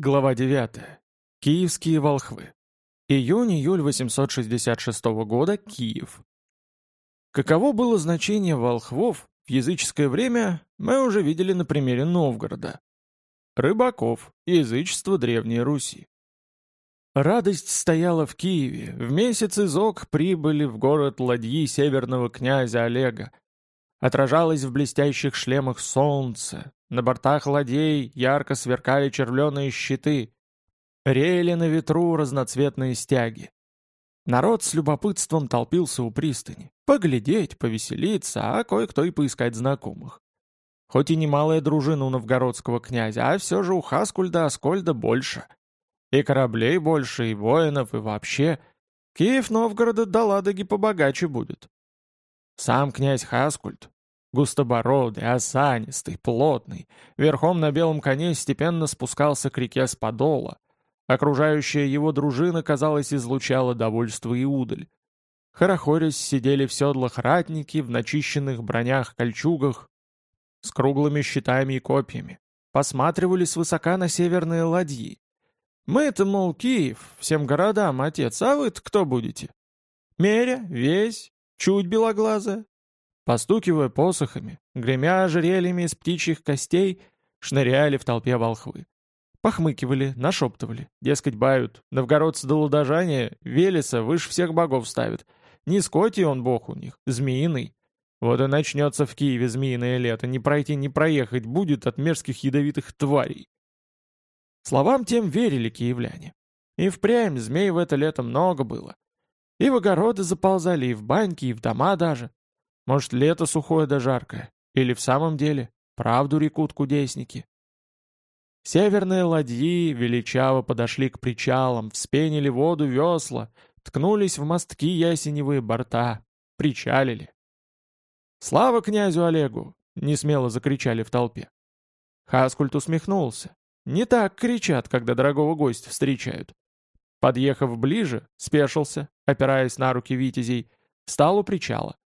Глава 9. Киевские волхвы. Июнь-июль 866 года. Киев. Каково было значение волхвов в языческое время, мы уже видели на примере Новгорода. Рыбаков. Язычество Древней Руси. Радость стояла в Киеве. В месяц изок прибыли в город ладьи северного князя Олега. Отражалось в блестящих шлемах солнце, на бортах ладей ярко сверкали червленые щиты. Реяли на ветру разноцветные стяги. Народ с любопытством толпился у пристани. Поглядеть, повеселиться, а кое-кто и поискать знакомых. Хоть и немалая дружина у новгородского князя, а все же у Хаскульда Аскольда больше. И кораблей больше, и воинов, и вообще. Киев Новгорода до Ладоги побогаче будет. Сам князь Хаскульд, Густобородый, осанистый, плотный, верхом на белом коне степенно спускался к реке с подола. Окружающая его дружина, казалось, излучала довольство и удаль. Хорохорясь сидели в седлах ратники, в начищенных бронях-кольчугах, с круглыми щитами и копьями. Посматривали свысока на северные ладьи. Мы-то, мол, Киев, всем городам отец, а вы-то кто будете? Меря, весь, чуть белоглазая, Постукивая посохами, гремя ожерельями из птичьих костей, шныряли в толпе волхвы. Похмыкивали, нашептывали, дескать, бают, новгородцы до лудожания Велеса выше всех богов ставят. Не скотий он бог у них, змеиный. Вот и начнется в Киеве змеиное лето, не пройти, не проехать будет от мерзких ядовитых тварей. Словам тем верили киевляне. И впрямь змей в это лето много было. И в огороды заползали, и в баньки, и в дома даже. Может, лето сухое да жаркое? Или в самом деле правду рекут кудесники? Северные ладьи величаво подошли к причалам, вспенили воду весла, ткнулись в мостки ясеневые борта, причалили. «Слава князю Олегу!» — несмело закричали в толпе. Хаскульт усмехнулся. Не так кричат, когда дорогого гостя встречают. Подъехав ближе, спешился, опираясь на руки витязей, встал у причала.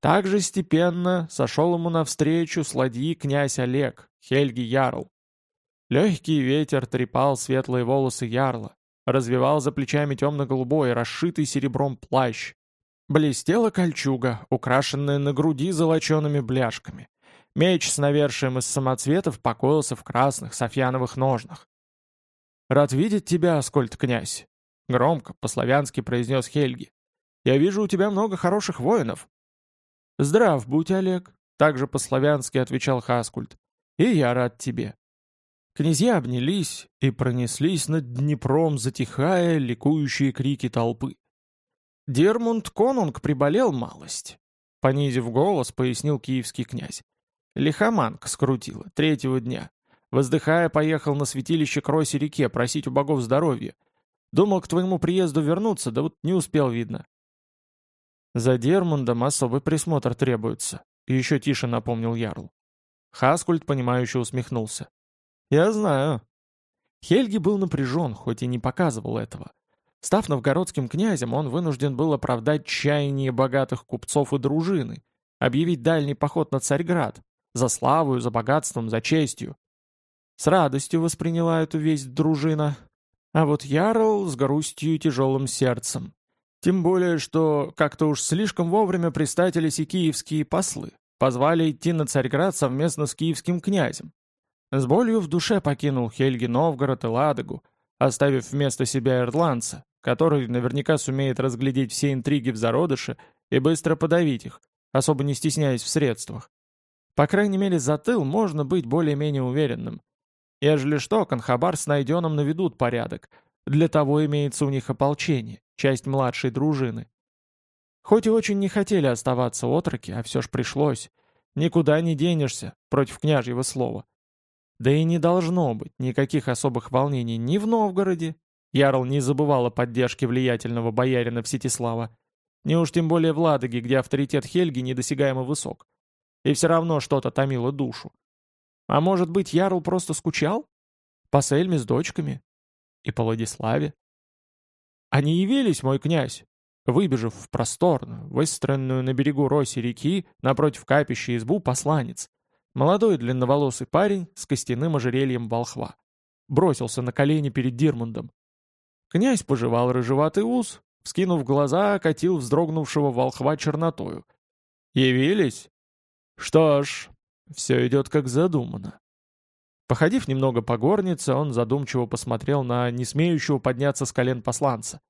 Также степенно сошел ему навстречу с ладьи князь Олег, Хельги Ярл. Легкий ветер трепал светлые волосы Ярла, развивал за плечами темно-голубой, расшитый серебром плащ. Блестела кольчуга, украшенная на груди золочеными бляшками. Меч с навершием из самоцветов покоился в красных софьяновых ножнах. «Рад видеть тебя, Аскольд, князь!» Громко, по-славянски произнес Хельги. «Я вижу у тебя много хороших воинов, «Здрав будь, Олег», — также по-славянски отвечал Хаскульт. «И я рад тебе». Князья обнялись и пронеслись над Днепром, затихая ликующие крики толпы. Дермунд Конунг приболел малость. Понизив голос, пояснил киевский князь. Лихоманка скрутила, третьего дня. Воздыхая, поехал на святилище к Росе-реке просить у богов здоровья. Думал к твоему приезду вернуться, да вот не успел, видно. «За Дермундом особый присмотр требуется», — еще тише напомнил Ярл. Хаскульт, понимающе усмехнулся. «Я знаю». Хельги был напряжен, хоть и не показывал этого. Став новгородским князем, он вынужден был оправдать чаяние богатых купцов и дружины, объявить дальний поход на Царьград, за славою, за богатством, за честью. С радостью восприняла эту весть дружина, а вот Ярл с грустью и тяжелым сердцем. Тем более, что как-то уж слишком вовремя пристатились и киевские послы, позвали идти на Царьград совместно с киевским князем. С болью в душе покинул Хельги Новгород и Ладогу, оставив вместо себя ирландца, который наверняка сумеет разглядеть все интриги в зародыше и быстро подавить их, особо не стесняясь в средствах. По крайней мере, за тыл можно быть более-менее уверенным. Ежели что, Конхабар с Найденом наведут порядок. Для того имеется у них ополчение часть младшей дружины. Хоть и очень не хотели оставаться отроки, а все ж пришлось. Никуда не денешься против княжьего слова. Да и не должно быть никаких особых волнений ни в Новгороде. Ярл не забывал о поддержке влиятельного боярина Всетислава. Не уж тем более в Ладоге, где авторитет Хельги недосягаемо высок. И все равно что-то томило душу. А может быть, Ярл просто скучал? По Сельме с дочками? И по Владиславе? Они явились, мой князь, выбежав в просторную, выстроенную на берегу роси реки, напротив капища избу посланец, молодой длинноволосый парень с костяным ожерельем волхва. бросился на колени перед Дирмундом. Князь пожевал рыжеватый ус, вскинув глаза, окатил вздрогнувшего волхва чернотою. «Явились? Что ж, все идет как задумано». Походив немного по горнице, он задумчиво посмотрел на несмеющего подняться с колен посланца.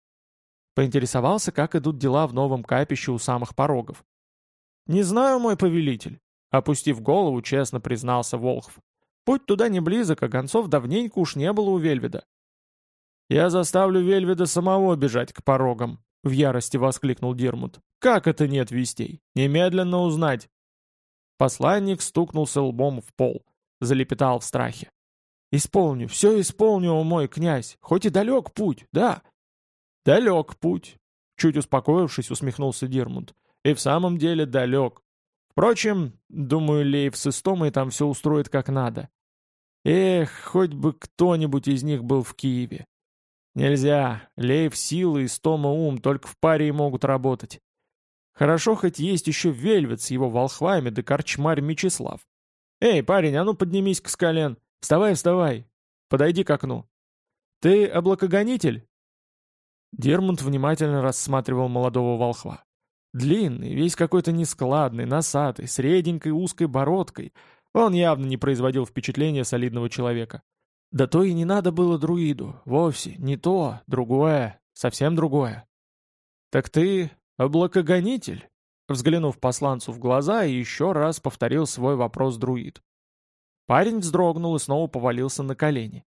Поинтересовался, как идут дела в новом капище у самых порогов. «Не знаю, мой повелитель», — опустив голову, честно признался Волхв. «Путь туда не близок, а гонцов давненько уж не было у Вельведа». «Я заставлю Вельведа самого бежать к порогам», — в ярости воскликнул Дирмут. «Как это нет вестей? Немедленно узнать!» Посланник стукнулся лбом в пол, залепетал в страхе. «Исполню, все исполню, мой князь, хоть и далек путь, да, «Далек путь», — чуть успокоившись, усмехнулся Дирмунд. «И в самом деле далек. Впрочем, думаю, Лейв с Истомой там все устроит как надо. Эх, хоть бы кто-нибудь из них был в Киеве. Нельзя, Лейв сила и Истома ум, только в паре и могут работать. Хорошо, хоть есть еще Вельвет с его волхвами да корчмарь Мечислав. Эй, парень, а ну поднимись к скален. Вставай, вставай. Подойди к окну. Ты облакогонитель? Дермунд внимательно рассматривал молодого волхва. Длинный, весь какой-то нескладный, носатый, с реденькой узкой бородкой. Он явно не производил впечатления солидного человека. Да то и не надо было друиду. Вовсе. Не то. Другое. Совсем другое. «Так ты облакогонитель?» Взглянув посланцу в глаза, еще раз повторил свой вопрос друид. Парень вздрогнул и снова повалился на колени.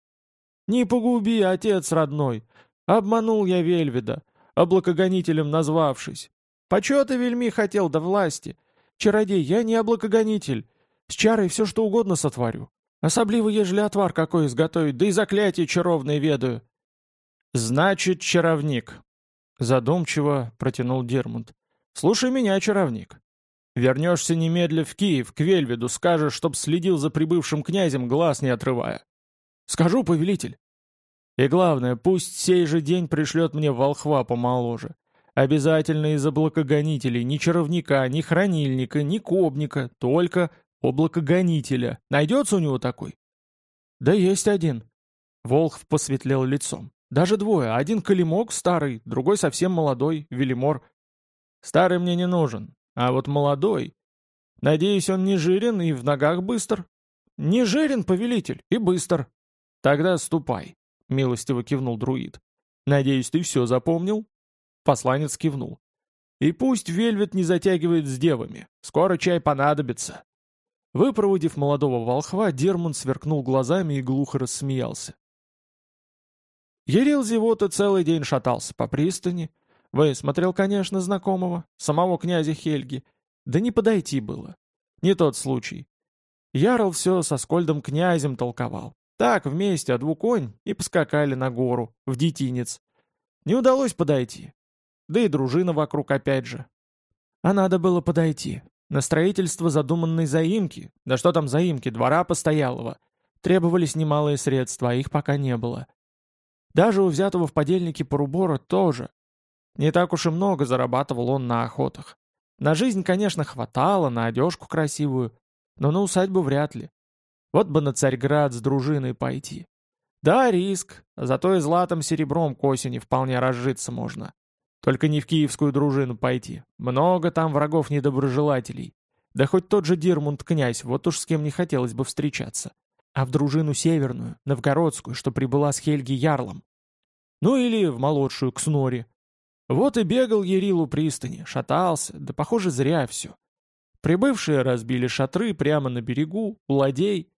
«Не погуби, отец родной! Обманул я Вельведа, облакогонителем назвавшись. Почета вельми хотел до власти. Чародей, я не облакогонитель. С чарой все что угодно сотворю. Особливо, ежели отвар какой изготовить, да и заклятие чаровное ведаю. Значит, чаровник. Задумчиво протянул Дермунд. Слушай меня, чаровник. Вернешься немедля в Киев, к Вельведу, скажешь, чтоб следил за прибывшим князем, глаз не отрывая. Скажу, повелитель. И главное, пусть сей же день пришлет мне волхва помоложе. Обязательно из облакогонителей, ни чаровника, ни хранильника, ни кобника, только облакогонителя. Найдется у него такой? Да есть один. Волхв посветлел лицом. Даже двое. Один Калимок старый, другой совсем молодой, Велимор. Старый мне не нужен, а вот молодой. Надеюсь, он не жирен и в ногах быстр. Не жирен, повелитель, и быстр. Тогда ступай. — милостиво кивнул друид. «Надеюсь, ты все запомнил?» Посланец кивнул. «И пусть Вельвет не затягивает с девами. Скоро чай понадобится». Выпроводив молодого волхва, Дерман сверкнул глазами и глухо рассмеялся. Ерил Зевота целый день шатался по пристани. Вы смотрел, конечно, знакомого, самого князя Хельги. Да не подойти было. Не тот случай. Ярл все со Скольдом князем толковал. Так, вместе, а двуконь, и поскакали на гору, в детинец. Не удалось подойти. Да и дружина вокруг опять же. А надо было подойти. На строительство задуманной заимки, да что там заимки, двора постоялого, требовались немалые средства, а их пока не было. Даже у взятого в подельнике Порубора тоже. Не так уж и много зарабатывал он на охотах. На жизнь, конечно, хватало, на одежку красивую, но на усадьбу вряд ли. Вот бы на Царьград с дружиной пойти. Да, риск, зато и златом серебром к осени вполне разжиться можно. Только не в киевскую дружину пойти. Много там врагов недоброжелателей. Да хоть тот же Дирмунд князь, вот уж с кем не хотелось бы встречаться. А в дружину северную, новгородскую, что прибыла с Хельги Ярлом. Ну или в молодшую, к Снори. Вот и бегал Ерил у пристани, шатался, да похоже зря все. Прибывшие разбили шатры прямо на берегу, у ладей,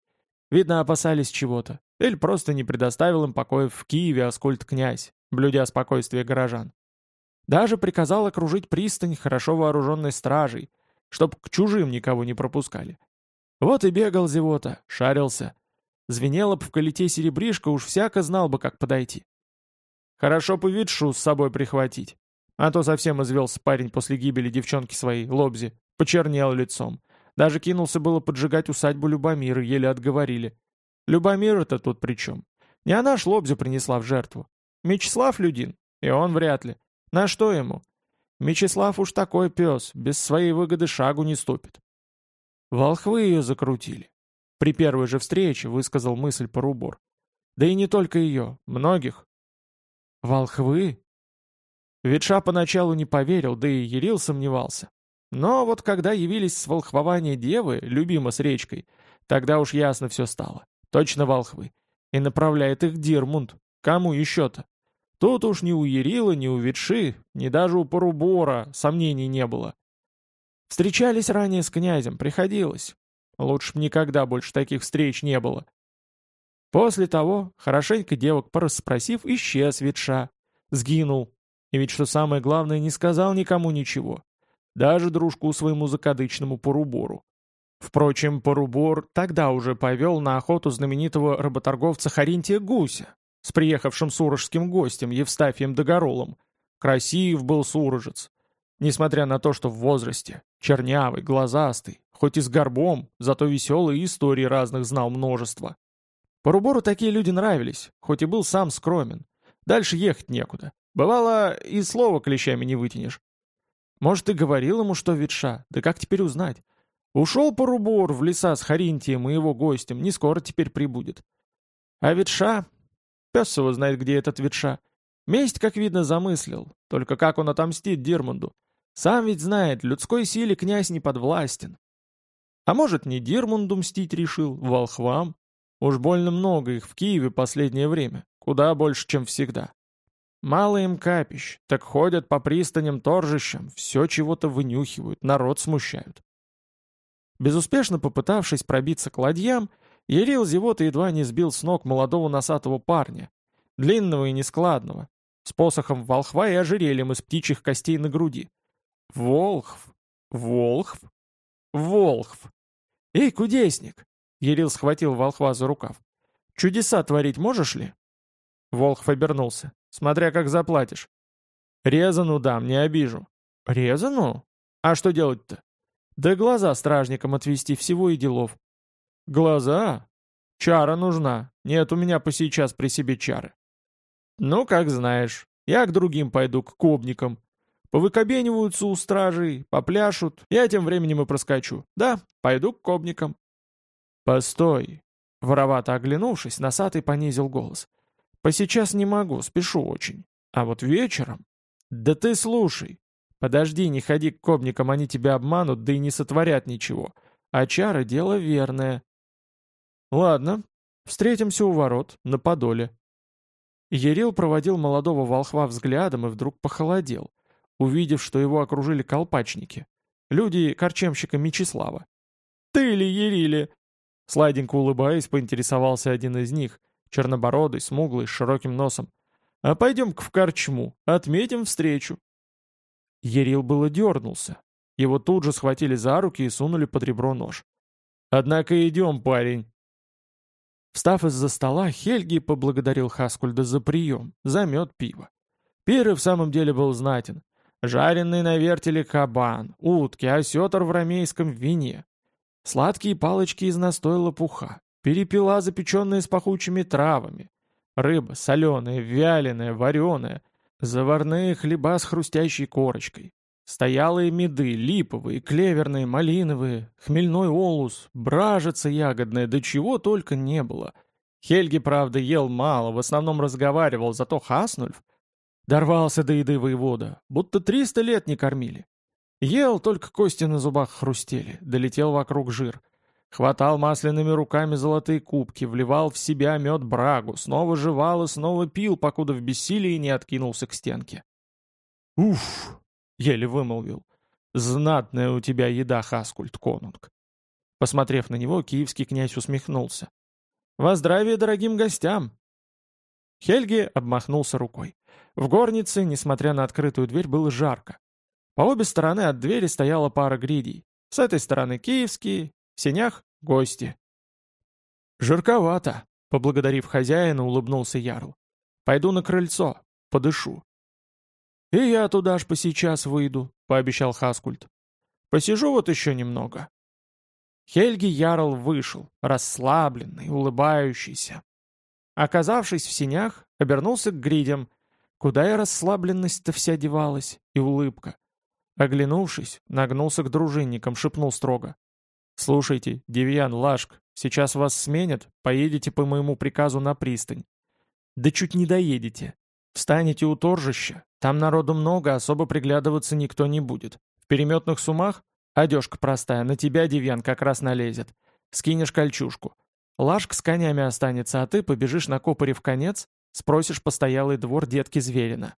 Видно, опасались чего-то. Эль просто не предоставил им покоев в Киеве Аскольд-князь, блюдя спокойствие горожан. Даже приказал окружить пристань хорошо вооруженной стражей, чтоб к чужим никого не пропускали. Вот и бегал зевота, шарился. Звенело б в колите серебришка, уж всяко знал бы, как подойти. Хорошо бы ветшу с собой прихватить. А то совсем извелся парень после гибели девчонки своей, Лобзи, почернел лицом. Даже кинулся было поджигать усадьбу Любомира, еле отговорили. Любомир-то тут при чем? Не она ж Лобзю принесла в жертву. Мечислав Людин, и он вряд ли. На что ему? Мечислав уж такой пес, без своей выгоды шагу не ступит. Волхвы ее закрутили. При первой же встрече высказал мысль Порубор. Да и не только ее, многих. Волхвы? Ветша поначалу не поверил, да и Ерил сомневался. Но вот когда явились с волхвования девы, любима с речкой, тогда уж ясно все стало. Точно волхвы. И направляет их Дирмунд. Кому еще-то? Тут уж ни у Ерила, ни у Ветши, ни даже у Порубора сомнений не было. Встречались ранее с князем, приходилось. Лучше б никогда больше таких встреч не было. После того, хорошенько девок порасспросив, исчез Ветша. Сгинул. И ведь, что самое главное, не сказал никому ничего. Даже дружку своему закадычному Порубору. Впрочем, Порубор тогда уже повел на охоту знаменитого работорговца Харинтия Гуся с приехавшим сурожским гостем Евстафием Догоролом. Красив был сурожец. Несмотря на то, что в возрасте, чернявый, глазастый, хоть и с горбом, зато веселые истории разных знал множество. Порубору такие люди нравились, хоть и был сам скромен. Дальше ехать некуда. Бывало, и слова клещами не вытянешь. Может, и говорил ему, что ветша, да как теперь узнать? Ушел Порубор в леса с Харинтием и его гостем, не скоро теперь прибудет. А ветша... Пес его знает, где этот ветша. Месть, как видно, замыслил. Только как он отомстит Дирмунду? Сам ведь знает, людской силе князь не подвластен. А может, не Дирмунду мстить решил, волхвам? Уж больно много их в Киеве последнее время, куда больше, чем всегда. Мало им капищ, так ходят по пристаням торжищам, все чего-то вынюхивают, народ смущают. Безуспешно попытавшись пробиться к ладьям, Ярил зевота едва не сбил с ног молодого носатого парня, длинного и нескладного, с посохом волхва и ожерельем из птичьих костей на груди. Волхв, волхв, волхв. «Эй, кудесник!» — Ярил схватил волхва за рукав. «Чудеса творить можешь ли?» Волхв обернулся. «Смотря как заплатишь». «Резану дам, не обижу». «Резану? А что делать-то?» Да глаза стражникам отвести всего и делов. Глаза? Чара нужна. Нет у меня по сейчас при себе чары. Ну, как знаешь. Я к другим пойду, к кобникам. Повыкобениваются у стражей, попляшут. Я тем временем и проскочу. Да, пойду к кобникам. Постой. Воровато оглянувшись, носатый понизил голос. Посейчас не могу, спешу очень. А вот вечером... Да ты слушай. Подожди, не ходи к кобникам, они тебя обманут, да и не сотворят ничего. А чары — дело верное. Ладно, встретимся у ворот, на подоле. Ерил проводил молодого волхва взглядом и вдруг похолодел, увидев, что его окружили колпачники. Люди корчемщика Мечислава. «Ты ли, Ерили?» Сладенько улыбаясь, поинтересовался один из них, чернобородый, смуглый, с широким носом. «А пойдем-ка в корчму, отметим встречу». Ерил было дернулся. Его тут же схватили за руки и сунули под ребро нож. «Однако идем, парень!» Встав из-за стола, Хельги поблагодарил Хаскульда за прием, за мед пива. Пир и в самом деле был знатен. Жареный на вертеле кабан, утки, осетр в ромейском вине. Сладкие палочки из настоя лопуха, перепела, запеченные с пахучими травами. Рыба соленая, вяленая, вареная — Заварные хлеба с хрустящей корочкой. Стоялые меды, липовые, клеверные, малиновые, хмельной олус, бражица ягодная, да чего только не было. Хельги, правда, ел мало, в основном разговаривал, зато Хаснульф дорвался до еды воевода, будто триста лет не кормили. Ел, только кости на зубах хрустели, долетел вокруг жир — Хватал масляными руками золотые кубки, вливал в себя мед брагу, снова жевал и снова пил, покуда в бессилии не откинулся к стенке. «Уф!» — еле вымолвил. «Знатная у тебя еда, Хаскульт Конунг!» Посмотрев на него, киевский князь усмехнулся. «Во здравие дорогим гостям!» Хельги обмахнулся рукой. В горнице, несмотря на открытую дверь, было жарко. По обе стороны от двери стояла пара гридей. С этой стороны киевские, в сенях — гости. «Жарковато», — поблагодарив хозяина, улыбнулся Ярл. «Пойду на крыльцо, подышу». «И я туда ж посейчас выйду», — пообещал Хаскульт. «Посижу вот еще немного». Хельги Ярл вышел, расслабленный, улыбающийся. Оказавшись в сенях, обернулся к гридям. Куда и расслабленность-то вся девалась, и улыбка. Оглянувшись, нагнулся к дружинникам, шепнул строго. «Слушайте, Девьян, Лашк, сейчас вас сменят, поедете по моему приказу на пристань. Да чуть не доедете. Встанете у торжища, там народу много, особо приглядываться никто не будет. В переметных сумах одежка простая, на тебя, Девьян, как раз налезет. Скинешь кольчушку. Лашк с конями останется, а ты побежишь на копоре в конец, спросишь постоялый двор детки Зверина.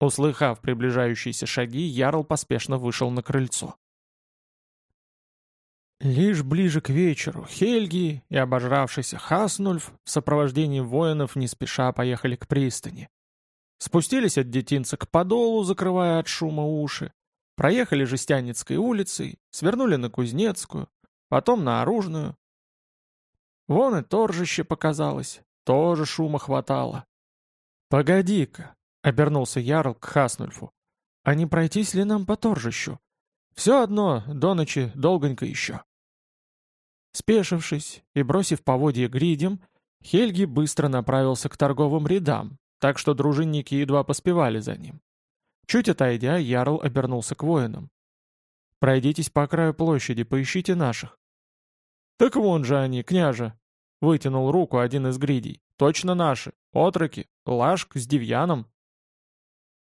Услыхав приближающиеся шаги, Ярл поспешно вышел на крыльцо. Лишь ближе к вечеру Хельги и обожравшийся Хаснульф в сопровождении воинов не спеша поехали к пристани. Спустились от детинца к подолу, закрывая от шума уши, проехали Жестяницкой улицей, свернули на Кузнецкую, потом на Оружную. Вон и торжище показалось, тоже шума хватало. «Погоди-ка», — обернулся Ярл к Хаснульфу, — «а не пройтись ли нам по торжищу? Все одно, до ночи долгонько еще». Спешившись и бросив поводья гридем, Хельги быстро направился к торговым рядам, так что дружинники едва поспевали за ним. Чуть отойдя, Ярл обернулся к воинам. «Пройдитесь по краю площади, поищите наших». «Так вон же они, княже!» — вытянул руку один из гридей. «Точно наши, отроки, Лашк с Девьяном».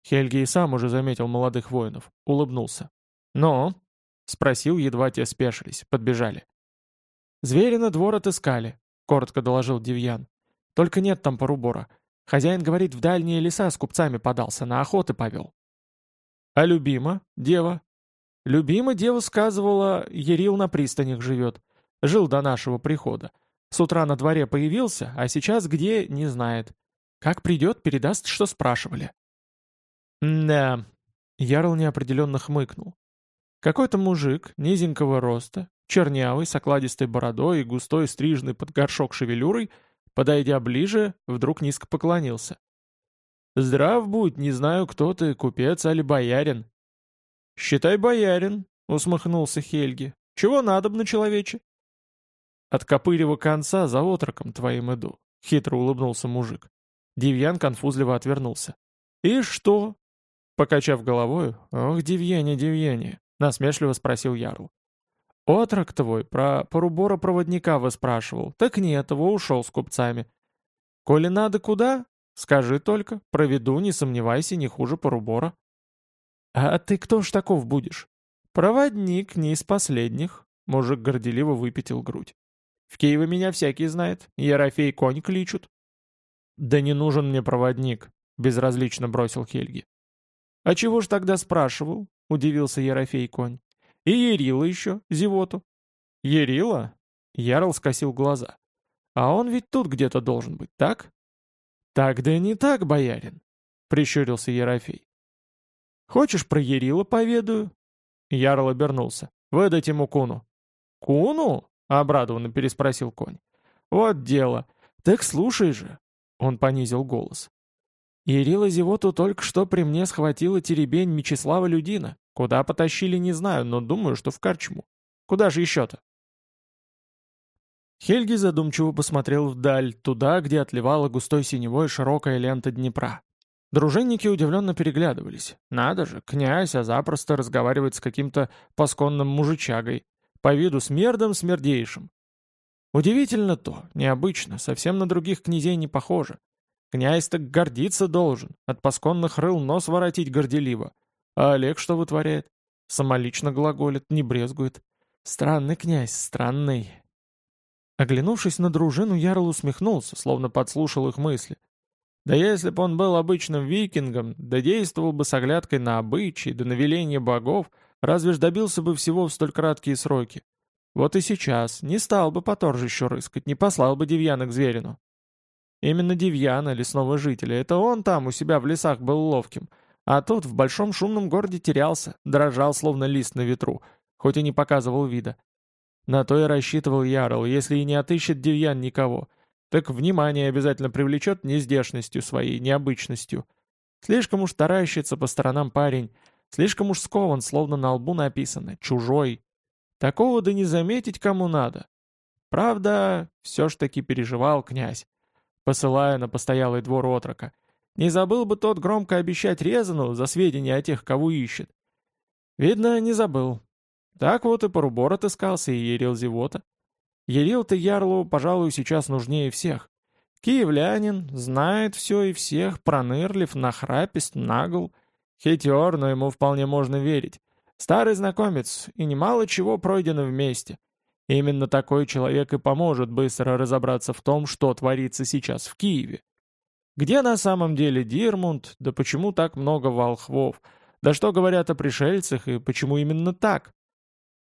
Хельги и сам уже заметил молодых воинов, улыбнулся. «Но?» — спросил, едва те спешились, подбежали. «Зверина двор отыскали», — коротко доложил Девьян. «Только нет там порубора. Хозяин, говорит, в дальние леса с купцами подался, на охоты повел». «А любима, дева?» «Любима дева сказывала, Ерил на пристанях живет. Жил до нашего прихода. С утра на дворе появился, а сейчас где, не знает. Как придет, передаст, что спрашивали». «Да», — Ярл неопределенно хмыкнул. Какой-то мужик, низенького роста, чернявый, с окладистой бородой и густой стрижный под горшок шевелюрой, подойдя ближе, вдруг низко поклонился. «Здрав будь, не знаю, кто ты, купец или боярин». «Считай, боярин», — усмехнулся Хельги. «Чего надобно, человече?» «От копырева конца за отроком твоим иду», — хитро улыбнулся мужик. Девьян конфузливо отвернулся. «И что?» Покачав головой, «Ох, Девьяне, Девьяне!» — насмешливо спросил Ярл. «Отрок твой про порубора-проводника выспрашивал. Так нет, его ушел с купцами. Коли надо куда, скажи только, проведу, не сомневайся, не хуже порубора». «А ты кто ж таков будешь?» «Проводник, не из последних», — мужик горделиво выпятил грудь. «В Киеве меня всякий знает, Ерофей конь кличут». «Да не нужен мне проводник», — безразлично бросил Хельги. «А чего ж тогда спрашивал?» — удивился Ерофей конь. И Ерила еще, зевоту. Ерила? Ярл скосил глаза. А он ведь тут где-то должен быть, так? Так да не так, боярин, прищурился Ерофей. Хочешь про Ерила поведаю? Ярл обернулся. Выдать ему куну. Куну? Обрадованно переспросил конь. Вот дело. Так слушай же. Он понизил голос. Ерила Зевоту только что при мне схватила теребень Мечислава Людина. Куда потащили, не знаю, но думаю, что в Карчму. Куда же еще-то? Хельги задумчиво посмотрел вдаль, туда, где отливала густой синевой широкая лента Днепра. Дружинники удивленно переглядывались. Надо же, князь, а запросто разговаривает с каким-то пасконным мужичагой, по виду смердом смердейшим. Удивительно то, необычно, совсем на других князей не похоже. Князь так гордиться должен, от пасконных рыл нос воротить горделиво. А Олег что вытворяет? Самолично глаголит, не брезгует. Странный князь, странный. Оглянувшись на дружину, Ярл усмехнулся, словно подслушал их мысли. Да если бы он был обычным викингом, да действовал бы с оглядкой на обычаи, да на веление богов, разве ж добился бы всего в столь краткие сроки? Вот и сейчас не стал бы по торжищу рыскать, не послал бы Девьяна к Зверину. Именно Девьяна, лесного жителя, это он там у себя в лесах был ловким — а тут в большом шумном городе терялся, дрожал, словно лист на ветру, хоть и не показывал вида. На то и рассчитывал Ярл, если и не отыщет Девьян никого, так внимание обязательно привлечет нездешностью своей, необычностью. Слишком уж таращится по сторонам парень, слишком уж скован, словно на лбу написано «чужой». Такого да не заметить кому надо. Правда, все ж таки переживал князь, посылая на постоялый двор отрока — не забыл бы тот громко обещать Резану за сведения о тех, кого ищет. Видно, не забыл. Так вот и Порубор отыскался, и Ерил Зевота. Ерил-то Ярлу, пожалуй, сейчас нужнее всех. Киевлянин, знает все и всех, пронырлив, нахрапист, нагл. Хитер, но ему вполне можно верить. Старый знакомец, и немало чего пройдено вместе. Именно такой человек и поможет быстро разобраться в том, что творится сейчас в Киеве. Где на самом деле Дирмунд, да почему так много волхвов, да что говорят о пришельцах и почему именно так?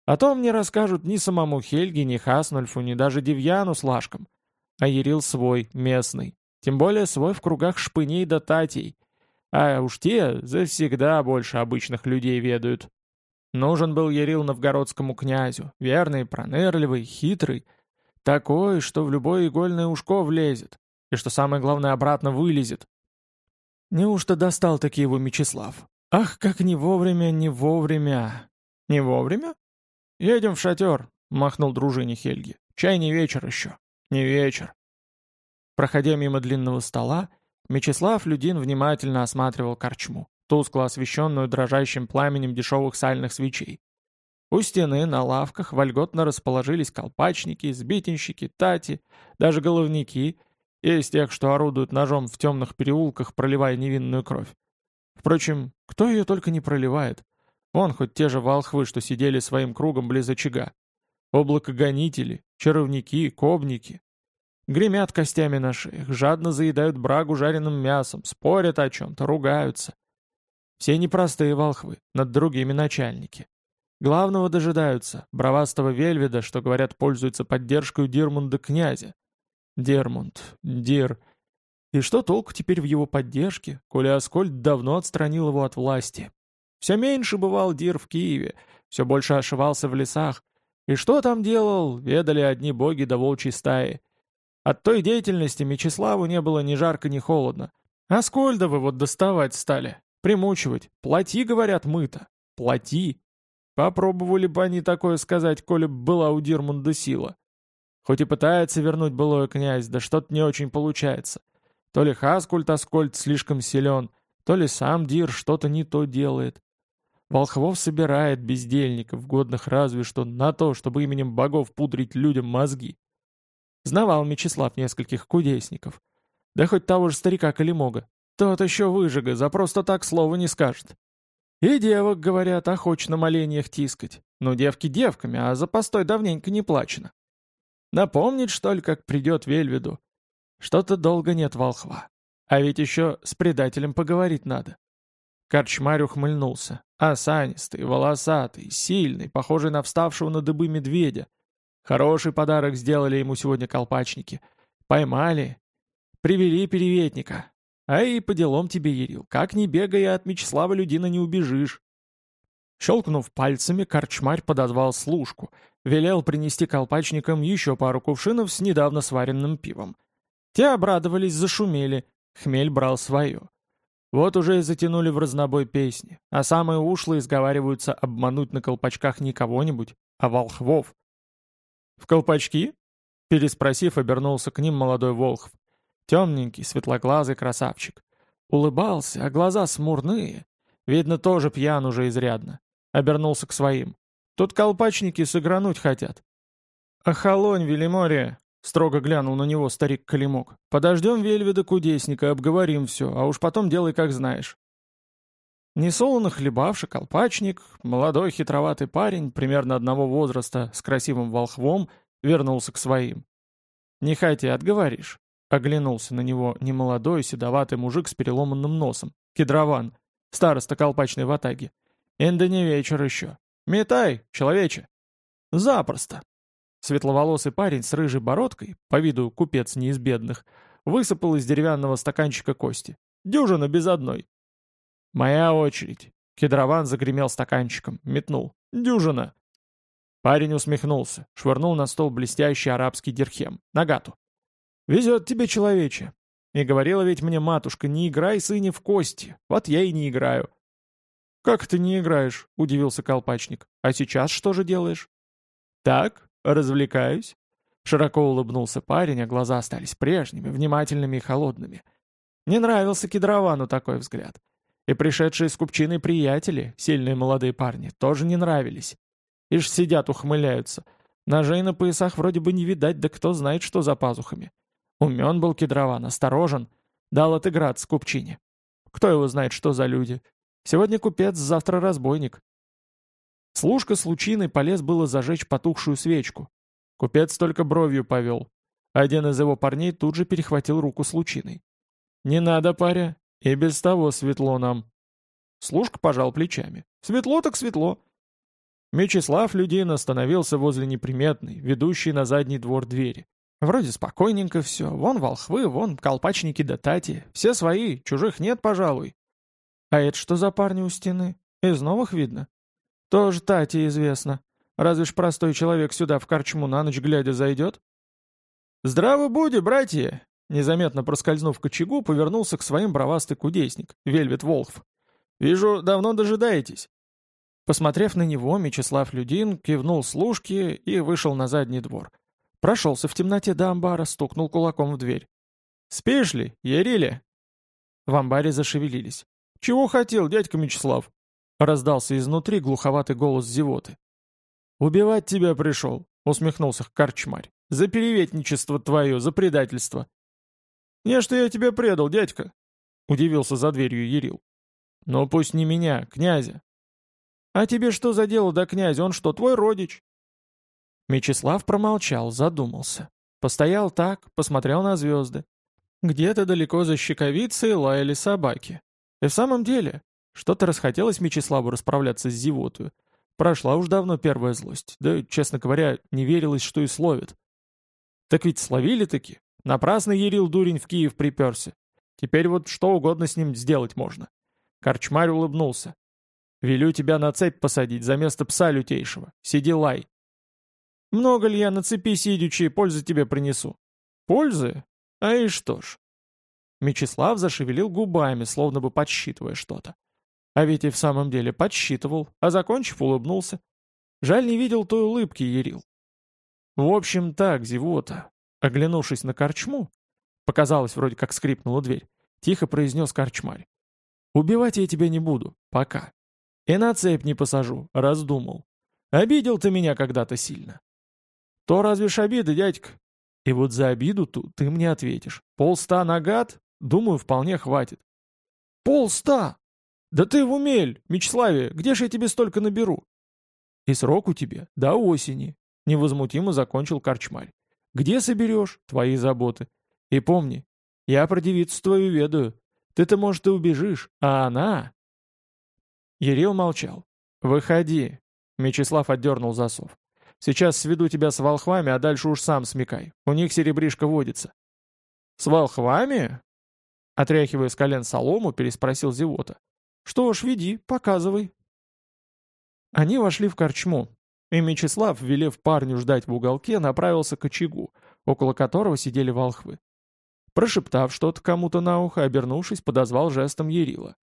О том не расскажут ни самому Хельге, ни Хаснульфу, ни даже Девьяну с Лашком а Ерил свой, местный. Тем более свой в кругах шпыней да татей. А уж те завсегда больше обычных людей ведают. Нужен был Ерил новгородскому князю, верный, пронырливый, хитрый. Такой, что в любое игольное ушко влезет. И что самое главное, обратно вылезет. Неужто достал таки его Мечислав? Ах, как не вовремя, не вовремя. Не вовремя? Едем в шатер, махнул дружине Хельги. Чай не вечер еще. Не вечер. Проходя мимо длинного стола, Мечислав Людин внимательно осматривал корчму, тускло освещенную дрожащим пламенем дешевых сальных свечей. У стены на лавках вольготно расположились колпачники, сбитенщики, тати, даже головники, из тех, что орудуют ножом в темных переулках, проливая невинную кровь. Впрочем, кто ее только не проливает. Вон хоть те же волхвы, что сидели своим кругом близ очага. Облакогонители, чаровники, кобники. Гремят костями на шеях, жадно заедают брагу жареным мясом, спорят о чем-то, ругаются. Все непростые волхвы, над другими начальники. Главного дожидаются, бравастого Вельведа, что, говорят, пользуется поддержкой Дирмунда князя. Дермунд, Дир. И что толку теперь в его поддержке, коли Аскольд давно отстранил его от власти? Все меньше бывал Дир в Киеве, все больше ошивался в лесах, и что там делал, ведали одни боги до волчьей стаи. От той деятельности Мечиславу не было ни жарко, ни холодно. Аскольдовы вот доставать стали, примучивать. Плати, говорят, мыто. Плати. Попробовали бы они такое сказать, коли б была у Дирмунда сила. Хоть и пытается вернуть былое князь, да что-то не очень получается. То ли Хаскульт Аскольд слишком силен, то ли сам Дир что-то не то делает. Волхвов собирает бездельников, годных разве что на то, чтобы именем богов пудрить людям мозги. Знавал Мечислав нескольких кудесников. Да хоть того же старика Калимога. Тот еще выжига, за просто так слова не скажет. И девок, говорят, охоч на моленьях тискать. Ну, девки девками, а за постой давненько не плачено. Напомнить, что ли, как придет Вельведу? Что-то долго нет волхва. А ведь еще с предателем поговорить надо. Корчмарь ухмыльнулся. Осанистый, волосатый, сильный, похожий на вставшего на дыбы медведя. Хороший подарок сделали ему сегодня колпачники. Поймали. Привели переветника. А и по делам тебе, Ерил, как не бегая от Мечислава Людина не убежишь. Щелкнув пальцами, корчмарь подозвал служку. Велел принести колпачникам еще пару кувшинов с недавно сваренным пивом. Те обрадовались, зашумели. Хмель брал свое. Вот уже и затянули в разнобой песни, а самые ушлые сговариваются обмануть на колпачках не кого-нибудь, а волхвов. «В колпачки?» Переспросив, обернулся к ним молодой волхв. Темненький, светлоглазый красавчик. Улыбался, а глаза смурные. Видно, тоже пьян уже изрядно. Обернулся к своим. Тут колпачники сыгрануть хотят. «Охолонь, Велимория!» Строго глянул на него старик Калимок. «Подождем Вельведа кудесника, обговорим все, а уж потом делай, как знаешь». Несолоно хлебавший колпачник, молодой хитроватый парень, примерно одного возраста, с красивым волхвом, вернулся к своим. «Нехай отговоришь», — оглянулся на него немолодой седоватый мужик с переломанным носом, кедрован, староста колпачной ватаги. «Энда не вечер еще. Метай, человече!» «Запросто!» Светловолосый парень с рыжей бородкой, по виду купец не из бедных, высыпал из деревянного стаканчика кости. Дюжина без одной. «Моя очередь!» Кедрован загремел стаканчиком, метнул. «Дюжина!» Парень усмехнулся, швырнул на стол блестящий арабский дирхем. Нагату. «Везет тебе, человече!» И говорила ведь мне матушка, не играй, сыне, в кости. Вот я и не играю. «Как ты не играешь?» — удивился колпачник. «А сейчас что же делаешь?» «Так, «Развлекаюсь?» Широко улыбнулся парень, а глаза остались прежними, внимательными и холодными. Не нравился Кедровану такой взгляд. И пришедшие с купчиной приятели, сильные молодые парни, тоже не нравились. Ишь сидят, ухмыляются. Ножей на поясах вроде бы не видать, да кто знает, что за пазухами. Умен был кедрован, осторожен. Дал отыграться купчине. Кто его знает, что за люди. Сегодня купец, завтра разбойник. Служка с лучиной полез было зажечь потухшую свечку. Купец только бровью повел. Один из его парней тут же перехватил руку с лучиной. «Не надо, паря, и без того светло нам». Служка пожал плечами. «Светло так светло». Мечислав Людин остановился возле неприметной, ведущей на задний двор двери. Вроде спокойненько все, вон волхвы, вон колпачники да тати, все свои, чужих нет, пожалуй. А это что за парни у стены? Из новых видно? Тоже тати известно. Разве ж простой человек сюда в корчму на ночь глядя зайдет? «Здраво буди, братья!» Незаметно проскользнув к очагу, повернулся к своим бровастый кудесник, Вельвет Волхв. «Вижу, давно дожидаетесь». Посмотрев на него, Мечислав Людин кивнул служке и вышел на задний двор. Прошелся в темноте до амбара, стукнул кулаком в дверь. «Спишь ли, Ярили?» В амбаре зашевелились. «Чего хотел, дядька Мечислав?» Раздался изнутри глуховатый голос зевоты. «Убивать тебя пришел», — усмехнулся корчмарь. «За переветничество твое, за предательство». «Не, что я тебя предал, дядька», — удивился за дверью Ярил. «Ну пусть не меня, князя». «А тебе что за дело до князя? Он что, твой родич?» Мечислав промолчал, задумался. Постоял так, посмотрел на звезды. Где-то далеко за щековицей лаяли собаки. И в самом деле, что-то расхотелось Мечиславу расправляться с зевотою. Прошла уж давно первая злость, да, честно говоря, не верилось, что и словит. Так ведь словили-таки. Напрасно Ерил Дурень в Киев приперся. Теперь вот что угодно с ним сделать можно. Корчмарь улыбнулся. «Велю тебя на цепь посадить за место пса лютейшего. Сиди лай». «Много ли я на цепи сидячи, пользы тебе принесу?» «Пользы? А и что ж». Мечислав зашевелил губами, словно бы подсчитывая что-то. А ведь и в самом деле подсчитывал, а закончив, улыбнулся. Жаль, не видел той улыбки Ерил. В общем, так, зевота. Оглянувшись на корчму, показалось, вроде как скрипнула дверь, тихо произнес корчмарь. «Убивать я тебя не буду, пока. И на цепь не посажу, раздумал. Обидел ты меня когда-то сильно». «То разве ж обида, дядька?» «И вот за обиду тут ты мне ответишь. Полста нагад? Думаю, вполне хватит». «Полста!» «Да ты в умель, Мечславе, где же я тебе столько наберу?» «И срок у тебя до осени», — невозмутимо закончил корчмарь. «Где соберешь? Твои заботы. И помни, я про девицу твою ведаю. Ты-то, может, и убежишь, а она...» Ерил молчал. «Выходи», — Мечислав отдернул засов. «Сейчас сведу тебя с волхвами, а дальше уж сам смекай. У них серебришка водится». «С волхвами?» Отряхивая с колен солому, переспросил Зевота. «Что ж, веди, показывай». Они вошли в корчму, и Мечислав, велев парню ждать в уголке, направился к очагу, около которого сидели волхвы. Прошептав что-то кому-то на ухо, обернувшись, подозвал жестом Ярила.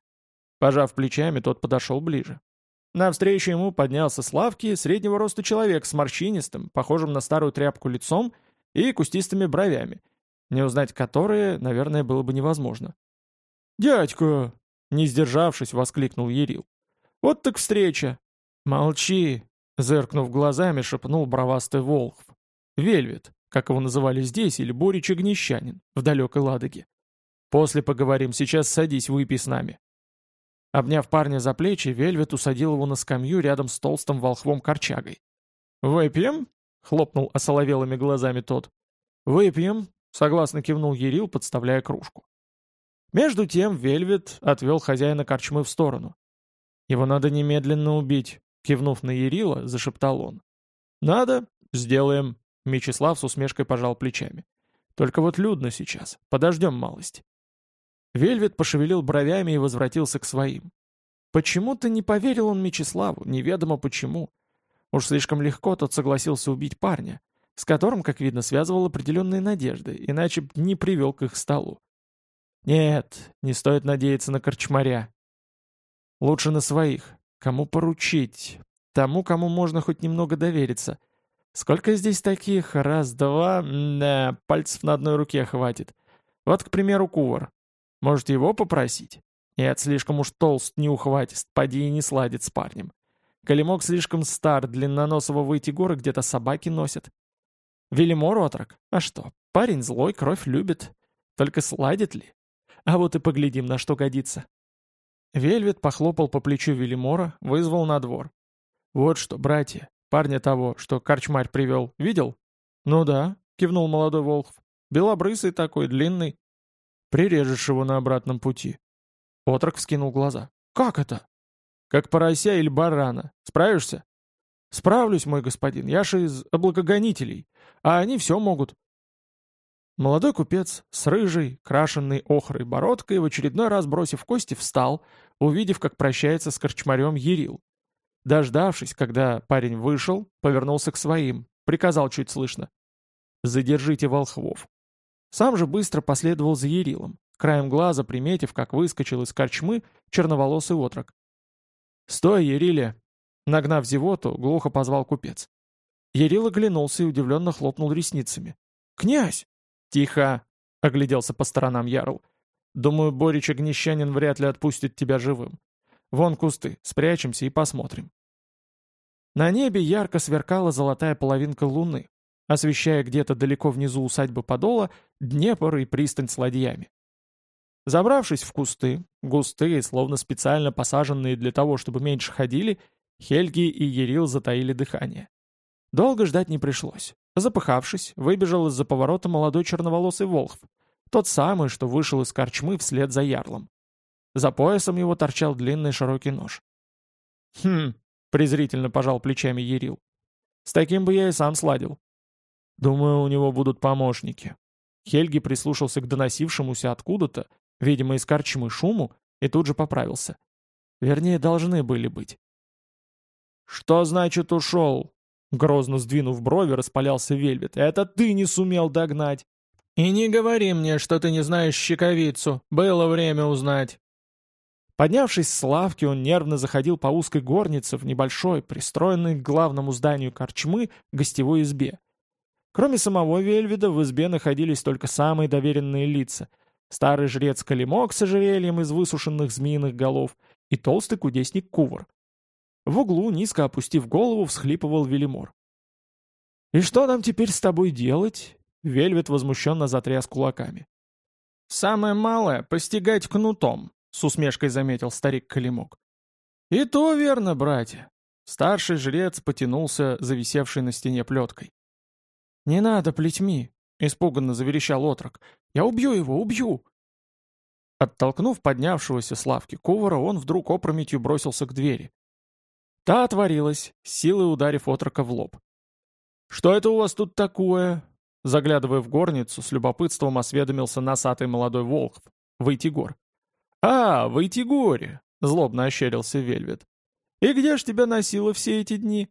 Пожав плечами, тот подошел ближе. Навстречу ему поднялся с лавки среднего роста человек с морщинистым, похожим на старую тряпку лицом и кустистыми бровями, не узнать которые, наверное, было бы невозможно. «Дядька!» Не сдержавшись, воскликнул Ерил. «Вот так встреча!» «Молчи!» — зыркнув глазами, шепнул бровастый Волхв. «Вельвет, как его называли здесь, или Борич Огнещанин, в далекой Ладоге. После поговорим, сейчас садись, выпей с нами». Обняв парня за плечи, Вельвет усадил его на скамью рядом с толстым волхвом-корчагой. «Выпьем?» — хлопнул осоловелыми глазами тот. «Выпьем», — согласно кивнул Ерил, подставляя кружку. Между тем Вельвет отвел хозяина корчмы в сторону. «Его надо немедленно убить», — кивнув на Ярила, зашептал он. «Надо, сделаем», — Мечислав с усмешкой пожал плечами. «Только вот людно сейчас, подождем малость». Вельвет пошевелил бровями и возвратился к своим. Почему-то не поверил он Мечиславу, неведомо почему. Уж слишком легко тот согласился убить парня, с которым, как видно, связывал определенные надежды, иначе б не привел к их столу. Нет, не стоит надеяться на корчмаря. Лучше на своих. Кому поручить? Тому, кому можно хоть немного довериться. Сколько здесь таких? Раз, два, да, пальцев на одной руке хватит. Вот, к примеру, кувар. Может, его попросить? Нет, слишком уж толст, не ухватист, поди и не сладит с парнем. Калимок слишком стар, длинноносого выйти горы где-то собаки носят. Велимор отрок? А что, парень злой, кровь любит. Только сладит ли? А вот и поглядим, на что годится. Вельвет похлопал по плечу Велимора, вызвал на двор. «Вот что, братья, парня того, что корчмарь привел, видел?» «Ну да», — кивнул молодой Волхв. «Белобрысый такой, длинный. Прирежешь его на обратном пути». Отрок вскинул глаза. «Как это?» «Как порося или барана. Справишься?» «Справлюсь, мой господин, я же из облакогонителей, а они все могут». Молодой купец с рыжей, крашенной охрой бородкой, в очередной раз бросив кости, встал, увидев, как прощается с корчмарем Ерил. Дождавшись, когда парень вышел, повернулся к своим, приказал чуть слышно. «Задержите волхвов». Сам же быстро последовал за Ерилом, краем глаза приметив, как выскочил из корчмы черноволосый отрок. «Стой, Ериле!» Нагнав зевоту, глухо позвал купец. Ерил оглянулся и удивленно хлопнул ресницами. «Князь!» «Тихо!» — огляделся по сторонам Ярл. «Думаю, Борич Огнещанин вряд ли отпустит тебя живым. Вон кусты, спрячемся и посмотрим». На небе ярко сверкала золотая половинка луны, освещая где-то далеко внизу усадьбы Подола Днепр и пристань с ладьями. Забравшись в кусты, густые, словно специально посаженные для того, чтобы меньше ходили, Хельги и Ерил затаили дыхание. Долго ждать не пришлось. Запыхавшись, выбежал из-за поворота молодой черноволосый волхв, тот самый, что вышел из корчмы вслед за ярлом. За поясом его торчал длинный широкий нож. «Хм», — презрительно пожал плечами Ерил. «С таким бы я и сам сладил. Думаю, у него будут помощники». Хельги прислушался к доносившемуся откуда-то, видимо, из корчмы шуму, и тут же поправился. Вернее, должны были быть. «Что значит ушел?» Грозно сдвинув брови, распалялся Вельвет. «Это ты не сумел догнать!» «И не говори мне, что ты не знаешь щековицу. Было время узнать». Поднявшись с лавки, он нервно заходил по узкой горнице в небольшой, пристроенной к главному зданию корчмы, гостевой избе. Кроме самого Вельведа, в избе находились только самые доверенные лица. Старый жрец Калимок с ожерельем из высушенных змеиных голов и толстый кудесник Кувар. В углу, низко опустив голову, всхлипывал Велимор. «И что нам теперь с тобой делать?» Вельвет возмущенно затряс кулаками. «Самое малое — постигать кнутом», — с усмешкой заметил старик Калимок. «И то верно, братья». Старший жрец потянулся, зависевший на стене плеткой. «Не надо плетьми», — испуганно заверещал отрок. «Я убью его, убью!» Оттолкнув поднявшегося с лавки ковара, он вдруг опрометью бросился к двери. Та отворилась, силой ударив отрока в лоб. «Что это у вас тут такое?» Заглядывая в горницу, с любопытством осведомился носатый молодой волхв, Войтигор. «А, Войтигоре!» — злобно ощерился Вельвет. «И где ж тебя носило все эти дни?»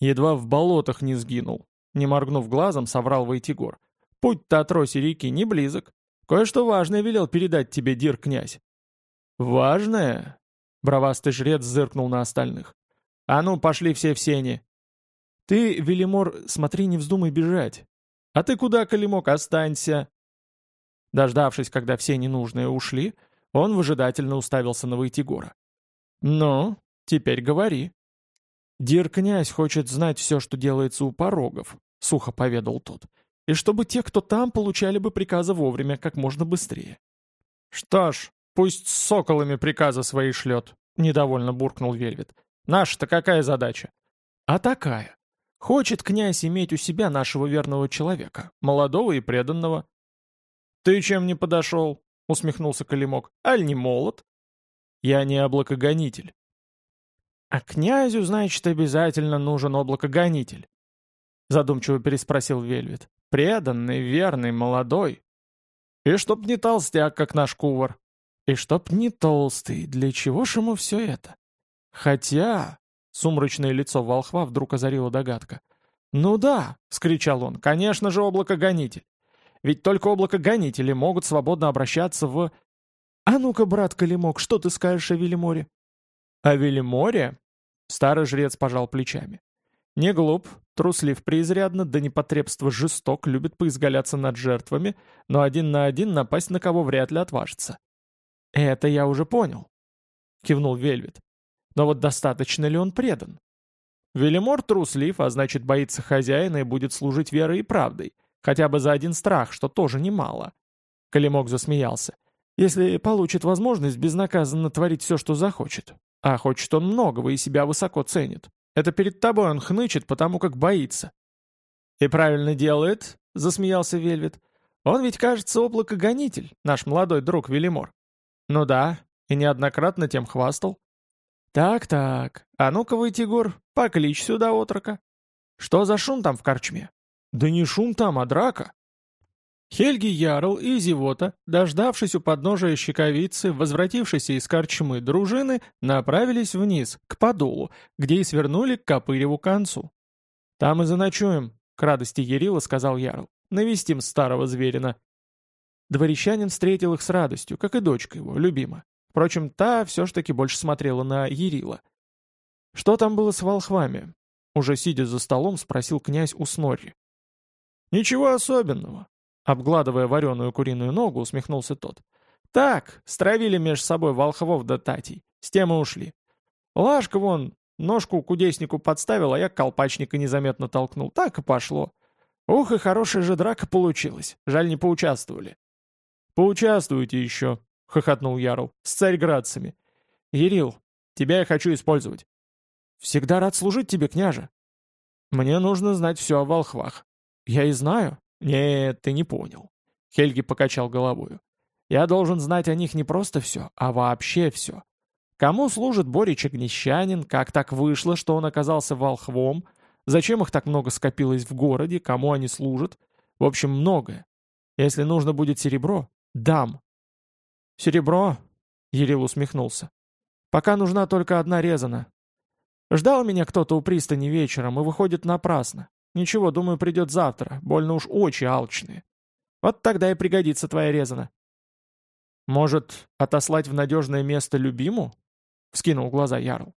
Едва в болотах не сгинул. Не моргнув глазом, соврал Войтигор. «Путь-то от Роси реки не близок. Кое-что важное велел передать тебе, дир князь». «Важное?» Бровастый жрец зыркнул на остальных. «А ну, пошли все в сени!» «Ты, Велимор, смотри, не вздумай бежать!» «А ты куда, Калимок, останься!» Дождавшись, когда все ненужные ушли, он выжидательно уставился на Войтигора. «Ну, теперь говори». «Дир-князь хочет знать все, что делается у порогов», — сухо поведал тот, «и чтобы те, кто там, получали бы приказы вовремя, как можно быстрее». «Что ж, пусть с соколами приказы свои шлет», — недовольно буркнул Вельвет. Наша-то какая задача? А такая. Хочет князь иметь у себя нашего верного человека, молодого и преданного. Ты чем не подошел? Усмехнулся Калимок. Аль не молод? Я не облакогонитель. А князю, значит, обязательно нужен облакогонитель. Задумчиво переспросил Вельвет. Преданный, верный, молодой. И чтоб не толстяк, как наш кувар. И чтоб не толстый, для чего ж ему все это? Хотя... Сумрачное лицо волхва вдруг озарила догадка. «Ну да!» — скричал он. «Конечно же облакогонитель! Ведь только облакогонители могут свободно обращаться в...» «А ну-ка, брат Калимок, что ты скажешь о Велиморе?» «О Велиморе?» — старый жрец пожал плечами. «Не глуп, труслив преизрядно, да непотребство жесток, любит поизгаляться над жертвами, но один на один напасть на кого вряд ли отважится». «Это я уже понял», — кивнул Вельвет. Но вот достаточно ли он предан? Велимор труслив, а значит боится хозяина и будет служить верой и правдой. Хотя бы за один страх, что тоже немало. Калимок засмеялся. Если получит возможность безнаказанно творить все, что захочет. А хочет он многого и себя высоко ценит. Это перед тобой он хнычет, потому как боится. «И правильно делает», — засмеялся Вельвет. «Он ведь, кажется, облакогонитель, наш молодой друг Велимор». «Ну да, и неоднократно тем хвастал». «Так-так, а ну-ка вы, Тигур, покличь сюда отрока». «Что за шум там в корчме?» «Да не шум там, а драка». Хельги Ярл и Зевота, дождавшись у подножия щековицы, возвратившиеся из корчмы дружины, направились вниз, к подолу, где и свернули к Копыреву концу. «Там и заночуем», — к радости Ярила сказал Ярл. «Навестим старого зверина». Дворещанин встретил их с радостью, как и дочка его, любима. Впрочем, та все ж таки больше смотрела на Ярила. «Что там было с волхвами?» Уже сидя за столом, спросил князь у Снорри. «Ничего особенного. Обгладывая вареную куриную ногу, усмехнулся тот. «Так, стравили меж собой волхвов да татей. С тем ушли. Лашка вон ножку кудеснику подставил, а я колпачника незаметно толкнул. Так и пошло. Ух, и хорошая же драка получилась. Жаль, не поучаствовали». «Поучаствуйте еще», — хохотнул Ярл, — «с царьградцами. Ярил, тебя я хочу использовать». «Всегда рад служить тебе, княже». «Мне нужно знать все о волхвах». «Я и знаю. «Нет, ты не понял». Хельги покачал головою. «Я должен знать о них не просто все, а вообще все. Кому служит Борич Огнещанин, как так вышло, что он оказался волхвом, зачем их так много скопилось в городе, кому они служат. В общем, многое. Если нужно будет серебро, дам». «Серебро?» — Ерил усмехнулся. «Пока нужна только одна резана. Ждал меня кто-то у пристани вечером и выходит напрасно. Ничего, думаю, придет завтра, больно уж очи алчные. Вот тогда и пригодится твоя резана. Может, отослать в надежное место любиму? Вскинул глаза Ярл.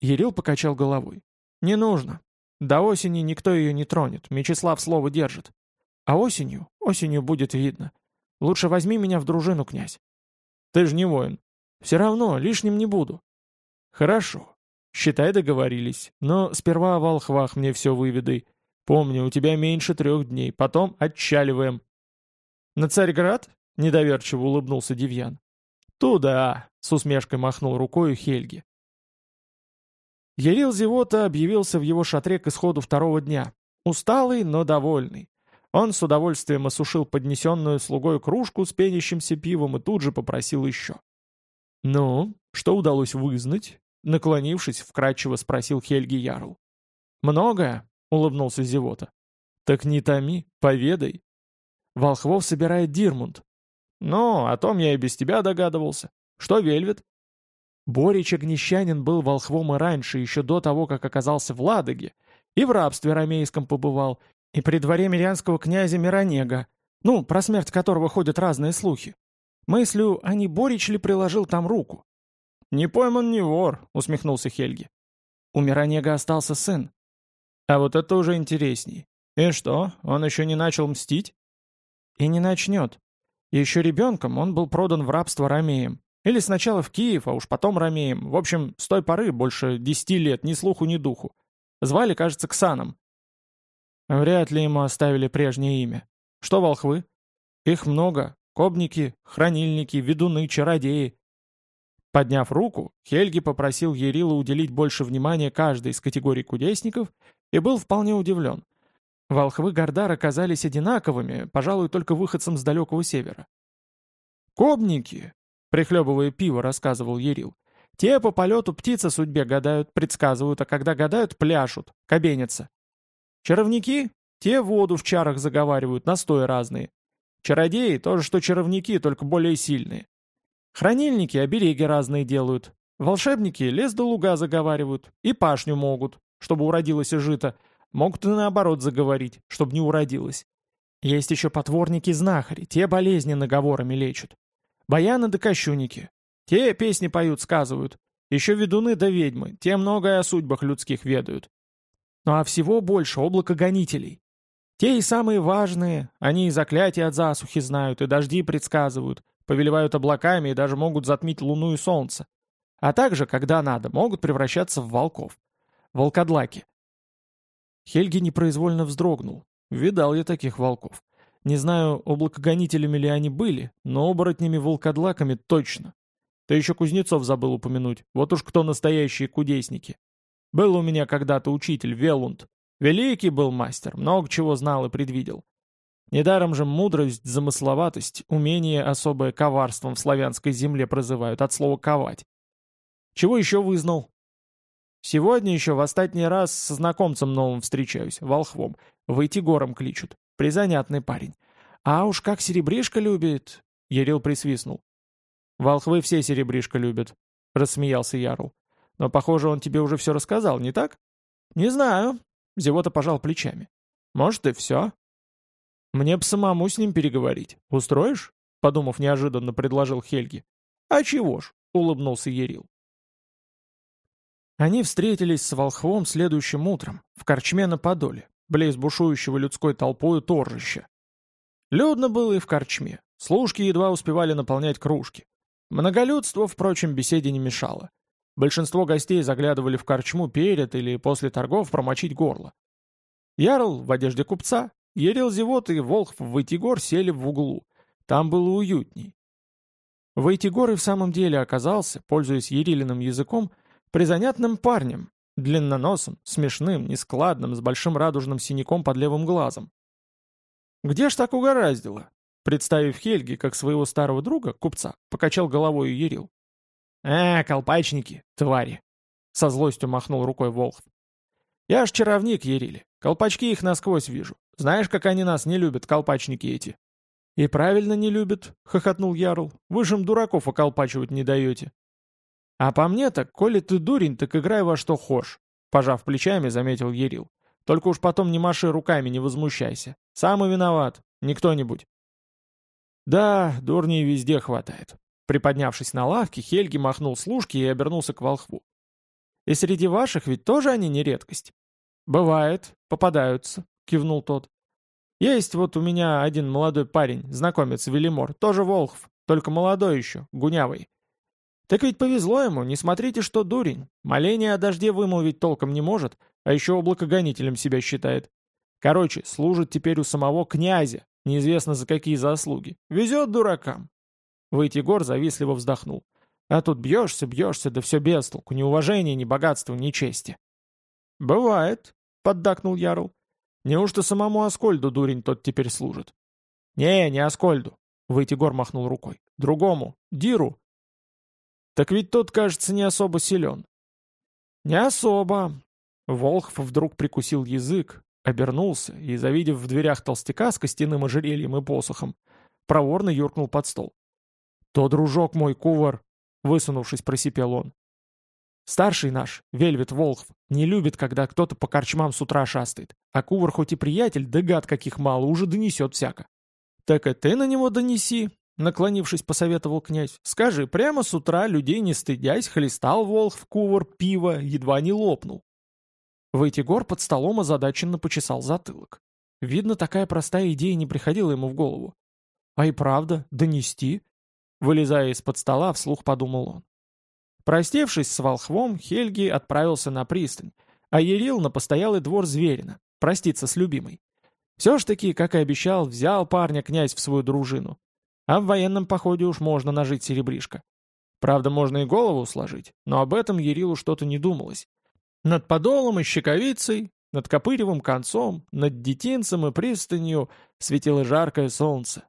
Ерил покачал головой. Не нужно. До осени никто ее не тронет, Мечислав слово держит. А осенью, осенью будет видно. Лучше возьми меня в дружину, князь. Ты же не воин. Все равно, лишним не буду. Хорошо. Считай, договорились. Но сперва о волхвах мне все выведай. Помню, у тебя меньше трех дней. Потом отчаливаем». «На Царьград?» — недоверчиво улыбнулся Девьян. «Туда!» — с усмешкой махнул рукой Хельги. Ярил Зевота объявился в его шатре к исходу второго дня. Усталый, но довольный. Он с удовольствием осушил поднесенную слугой кружку с пенящимся пивом и тут же попросил еще. «Ну, что удалось вызнать?» Наклонившись, вкратчиво спросил Хельги Ярл. «Многое?» — улыбнулся Зевота. «Так не томи, поведай». «Волхвов собирает Дирмунд». «Ну, о том я и без тебя догадывался. Что Вельвет?» Борич Огнещанин был волхвом и раньше, еще до того, как оказался в Ладоге, и в рабстве ромейском побывал, и при дворе мирянского князя Миронега, ну, про смерть которого ходят разные слухи. Мыслю, а не Борич ли приложил там руку? «Не пойман не вор», — усмехнулся Хельги. У Миронега остался сын. А вот это уже интересней. И что, он еще не начал мстить? И не начнет. Еще ребенком он был продан в рабство ромеем. Или сначала в Киев, а уж потом ромеем. В общем, с той поры больше десяти лет, ни слуху, ни духу. Звали, кажется, Ксаном. Вряд ли ему оставили прежнее имя. Что волхвы? Их много. Кобники, хранильники, ведуны, чародеи. Подняв руку, Хельги попросил Ерила уделить больше внимания каждой из категорий кудесников и был вполне удивлен. Волхвы Гордар оказались одинаковыми, пожалуй, только выходцам с далекого севера. «Кобники!» — прихлебывая пиво, рассказывал Ерил. «Те по полету птица судьбе гадают, предсказывают, а когда гадают, пляшут, кабенятся. Чаровники? Те воду в чарах заговаривают, настои разные. Чародеи — тоже что чаровники, только более сильные. Хранильники обереги разные делают. Волшебники лес до луга заговаривают. И пашню могут, чтобы уродилось и жито. Могут и наоборот заговорить, чтобы не уродилось. Есть еще потворники-знахари, те болезни наговорами лечат. Баяны да кощунники. Те песни поют, сказывают. Еще ведуны да ведьмы, те многое о судьбах людских ведают. Ну а всего больше облако гонителей. Те и самые важные, они и заклятия от засухи знают, и дожди предсказывают, повелевают облаками и даже могут затмить луну и солнце. а также, когда надо, могут превращаться в волков. Волкодлаки. Хельги непроизвольно вздрогнул. Видал я таких волков. Не знаю, облакогонителями ли они были, но оборотнями-волкодлаками точно. Ты еще Кузнецов забыл упомянуть. Вот уж кто настоящие кудесники. Был у меня когда-то учитель Велунд. Великий был мастер, много чего знал и предвидел. Недаром же мудрость, замысловатость, умение особое коварством в славянской земле прозывают от слова «ковать». Чего еще вызнал? Сегодня еще в остатний раз со знакомцем новым встречаюсь, волхвом. Выйти гором кличут. Призанятный парень. А уж как серебришка любит. Ярил присвистнул. Волхвы все серебришка любят, рассмеялся Ярл. Но, похоже, он тебе уже все рассказал, не так? Не знаю. Зевота пожал плечами. Может, и все. Мне б самому с ним переговорить. Устроишь? Подумав неожиданно, предложил Хельги. А чего ж? Улыбнулся Ярил. Они встретились с Волхвом следующим утром, в корчме на Подоле, близ бушующего людской толпою торжища. Людно было и в корчме. Служки едва успевали наполнять кружки. Многолюдство, впрочем, беседе не мешало. Большинство гостей заглядывали в корчму перед или после торгов промочить горло. Ярл в одежде купца, Ерил Зевот и Волхв Войтигор сели в углу. Там было уютней. Войтигор и в самом деле оказался, пользуясь Ерилиным языком, призанятным парнем, длинноносым, смешным, нескладным, с большим радужным синяком под левым глазом. «Где ж так угораздило?» Представив Хельги как своего старого друга, купца, покачал головой и Ерил. «А, колпачники, твари!» Со злостью махнул рукой Волхв. «Я ж чаровник, Ерили. Колпачки их насквозь вижу. Знаешь, как они нас не любят, колпачники эти?» «И правильно не любят», — хохотнул Ярл. «Вы же им дураков околпачивать не даете». «А по мне так, коли ты дурень, так играй во что хошь», — пожав плечами, заметил Ерил. «Только уж потом не маши руками, не возмущайся. Сам и виноват, не кто-нибудь». «Да, дурней везде хватает». Приподнявшись на лавке, Хельги махнул служки и обернулся к волхву. «И среди ваших ведь тоже они не редкость?» «Бывает, попадаются», — кивнул тот. «Есть вот у меня один молодой парень, знакомец Велимор, тоже волхв, только молодой еще, гунявый. Так ведь повезло ему, не смотрите, что дурень. Моление о дожде вымолвить толком не может, а еще облакогонителем себя считает. Короче, служит теперь у самого князя, Неизвестно за какие заслуги. Везет дуракам. Войтигор завистливо вздохнул. А тут бьешься, бьешься, да все без толку. Ни уважения, ни богатства, ни чести. «Бывает», — поддакнул Ярл. «Неужто самому Аскольду дурень тот теперь служит?» «Не, не Аскольду», — Войтигор махнул рукой. «Другому, Диру». «Так ведь тот, кажется, не особо силен». «Не особо». Волхв вдруг прикусил язык, Обернулся и, завидев в дверях толстяка с костяным ожерельем и посохом, проворно юркнул под стол. «То дружок мой, кувар!» — высунувшись, просипел он. «Старший наш, Вельвет Волхв, не любит, когда кто-то по корчмам с утра шастает, а кувар хоть и приятель, да гад каких мало, уже донесет всяко». «Так и ты на него донеси», — наклонившись, посоветовал князь. «Скажи, прямо с утра, людей не стыдясь, хлестал Волхв кувар пиво, едва не лопнул. Войтигор под столом озадаченно почесал затылок. Видно, такая простая идея не приходила ему в голову. А и правда, донести? Вылезая из-под стола, вслух подумал он. Простившись с волхвом, Хельги отправился на пристань, а Ерил на постоялый двор Зверина, проститься с любимой. Все ж таки, как и обещал, взял парня князь в свою дружину. А в военном походе уж можно нажить серебришко. Правда, можно и голову сложить, но об этом Ерилу что-то не думалось. Над подолом и щековицей, над копыревым концом, над детинцем и пристанью светило жаркое солнце,